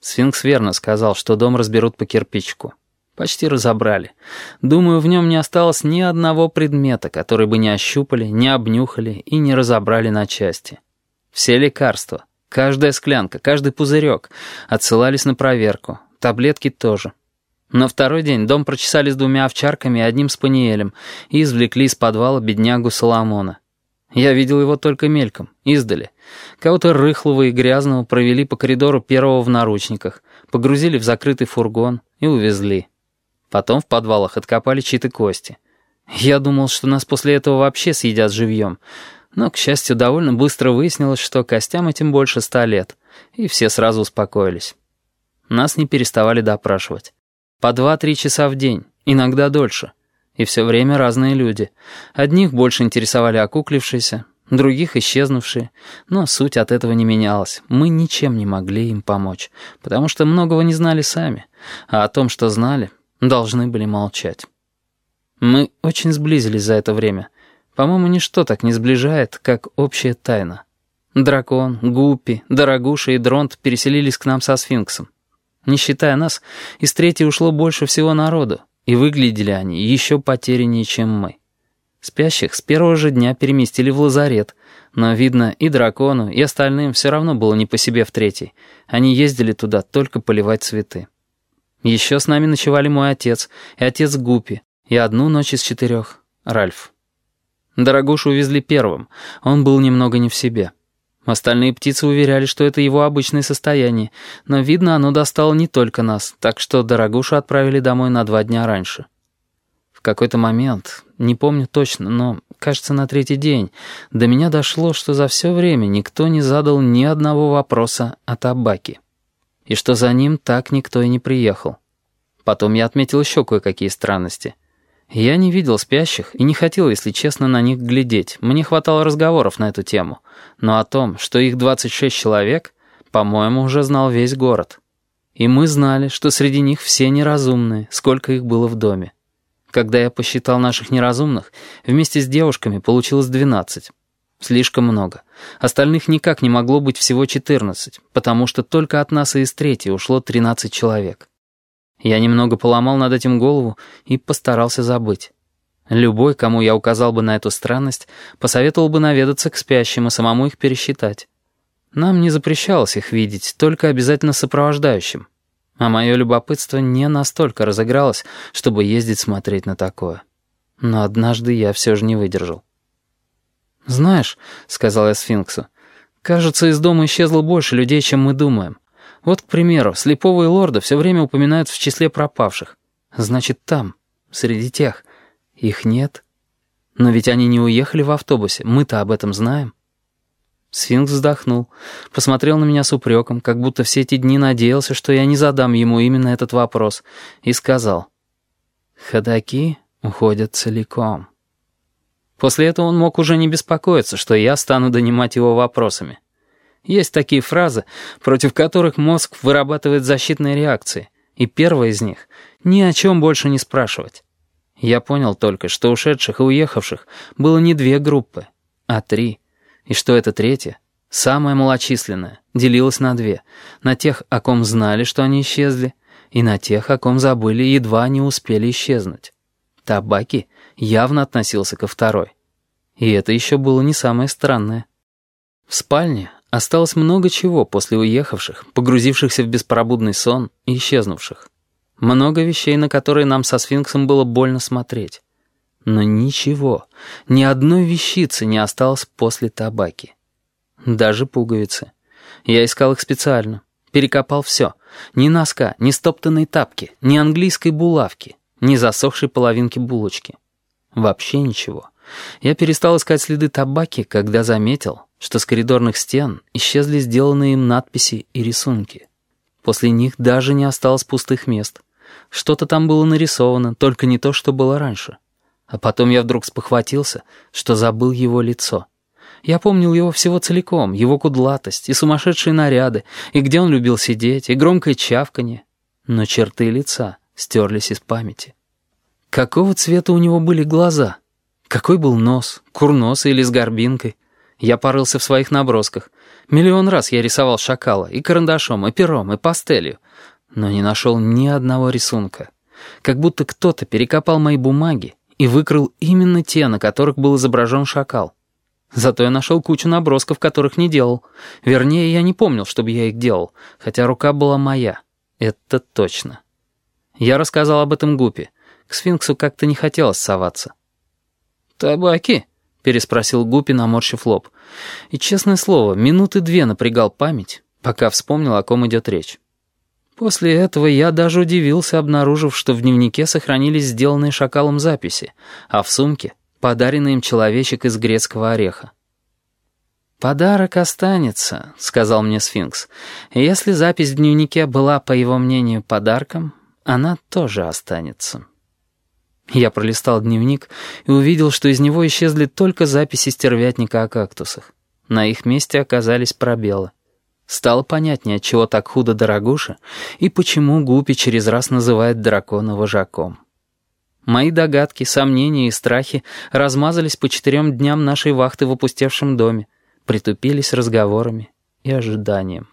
Сфинкс верно сказал, что дом разберут по кирпичику. Почти разобрали. Думаю, в нем не осталось ни одного предмета, который бы не ощупали, не обнюхали и не разобрали на части. Все лекарства, каждая склянка, каждый пузырек отсылались на проверку, таблетки тоже. На второй день дом прочесали с двумя овчарками и одним спаниелем и извлекли из подвала беднягу Соломона. Я видел его только мельком, издали. Кого-то рыхлого и грязного провели по коридору первого в наручниках, погрузили в закрытый фургон и увезли. Потом в подвалах откопали чьи-то кости. Я думал, что нас после этого вообще съедят живьем. Но, к счастью, довольно быстро выяснилось, что костям этим больше ста лет. И все сразу успокоились. Нас не переставали допрашивать. По два-три часа в день, иногда дольше. И все время разные люди. Одних больше интересовали окуклившиеся, других исчезнувшие. Но суть от этого не менялась. Мы ничем не могли им помочь, потому что многого не знали сами. А о том, что знали, должны были молчать. Мы очень сблизились за это время. По-моему, ничто так не сближает, как общая тайна. Дракон, Гуппи, Дорогуша и Дронт переселились к нам со сфинксом. Не считая нас, из третьей ушло больше всего народу, и выглядели они еще потеряннее, чем мы. Спящих с первого же дня переместили в лазарет, но, видно, и дракону, и остальным все равно было не по себе в третьей. Они ездили туда только поливать цветы. Еще с нами ночевали мой отец и отец Гупи, и одну ночь из четырех — Ральф. Дорогушу увезли первым, он был немного не в себе. Остальные птицы уверяли, что это его обычное состояние, но, видно, оно достало не только нас, так что Дорогушу отправили домой на два дня раньше. В какой-то момент, не помню точно, но, кажется, на третий день, до меня дошло, что за все время никто не задал ни одного вопроса о табаке. И что за ним так никто и не приехал. Потом я отметил еще кое-какие странности. Я не видел спящих и не хотел, если честно, на них глядеть. Мне хватало разговоров на эту тему. Но о том, что их 26 человек, по-моему, уже знал весь город. И мы знали, что среди них все неразумные, сколько их было в доме. Когда я посчитал наших неразумных, вместе с девушками получилось 12. Слишком много. Остальных никак не могло быть всего 14, потому что только от нас и из третьей ушло 13 человек. Я немного поломал над этим голову и постарался забыть. Любой, кому я указал бы на эту странность, посоветовал бы наведаться к спящим и самому их пересчитать. Нам не запрещалось их видеть, только обязательно сопровождающим. А мое любопытство не настолько разыгралось, чтобы ездить смотреть на такое. Но однажды я все же не выдержал. «Знаешь», — сказал я сфинксу, — «кажется, из дома исчезло больше людей, чем мы думаем. Вот, к примеру, слепого и лорда все время упоминают в числе пропавших. Значит, там, среди тех, их нет. Но ведь они не уехали в автобусе, мы-то об этом знаем. Сфинкс вздохнул, посмотрел на меня с упреком, как будто все эти дни надеялся, что я не задам ему именно этот вопрос, и сказал, «Ходаки уходят целиком». После этого он мог уже не беспокоиться, что я стану донимать его вопросами. Есть такие фразы, против которых мозг вырабатывает защитные реакции, и первая из них — ни о чем больше не спрашивать. Я понял только, что ушедших и уехавших было не две группы, а три, и что эта третья, самая малочисленная, делилась на две, на тех, о ком знали, что они исчезли, и на тех, о ком забыли, едва не успели исчезнуть. Табаки явно относился ко второй. И это еще было не самое странное. В спальне Осталось много чего после уехавших, погрузившихся в беспробудный сон и исчезнувших. Много вещей, на которые нам со сфинксом было больно смотреть. Но ничего, ни одной вещицы не осталось после табаки. Даже пуговицы. Я искал их специально. Перекопал все. Ни носка, ни стоптанной тапки, ни английской булавки, ни засохшей половинки булочки. Вообще ничего. Я перестал искать следы табаки, когда заметил, что с коридорных стен исчезли сделанные им надписи и рисунки. После них даже не осталось пустых мест. Что-то там было нарисовано, только не то, что было раньше. А потом я вдруг спохватился, что забыл его лицо. Я помнил его всего целиком, его кудлатость и сумасшедшие наряды, и где он любил сидеть, и громкое чавканье. Но черты лица стерлись из памяти. Какого цвета у него были глаза? Какой был нос, курносый или с горбинкой? Я порылся в своих набросках. Миллион раз я рисовал шакала и карандашом, и пером, и пастелью, но не нашел ни одного рисунка. Как будто кто-то перекопал мои бумаги и выкрал именно те, на которых был изображен шакал. Зато я нашел кучу набросков, которых не делал. Вернее, я не помнил, чтобы я их делал, хотя рука была моя. Это точно. Я рассказал об этом Гупе. К сфинксу как-то не хотелось соваться. «Табаки?» — переспросил Гупи, наморщив лоб. И, честное слово, минуты две напрягал память, пока вспомнил, о ком идет речь. После этого я даже удивился, обнаружив, что в дневнике сохранились сделанные шакалом записи, а в сумке — подаренный им человечек из грецкого ореха. «Подарок останется», — сказал мне сфинкс. «Если запись в дневнике была, по его мнению, подарком, она тоже останется». Я пролистал дневник и увидел, что из него исчезли только записи стервятника о кактусах. На их месте оказались пробелы. Стало понятнее, чего так худо дорогуша и почему Гупи через раз называет дракона вожаком. Мои догадки, сомнения и страхи размазались по четырем дням нашей вахты в опустевшем доме, притупились разговорами и ожиданием.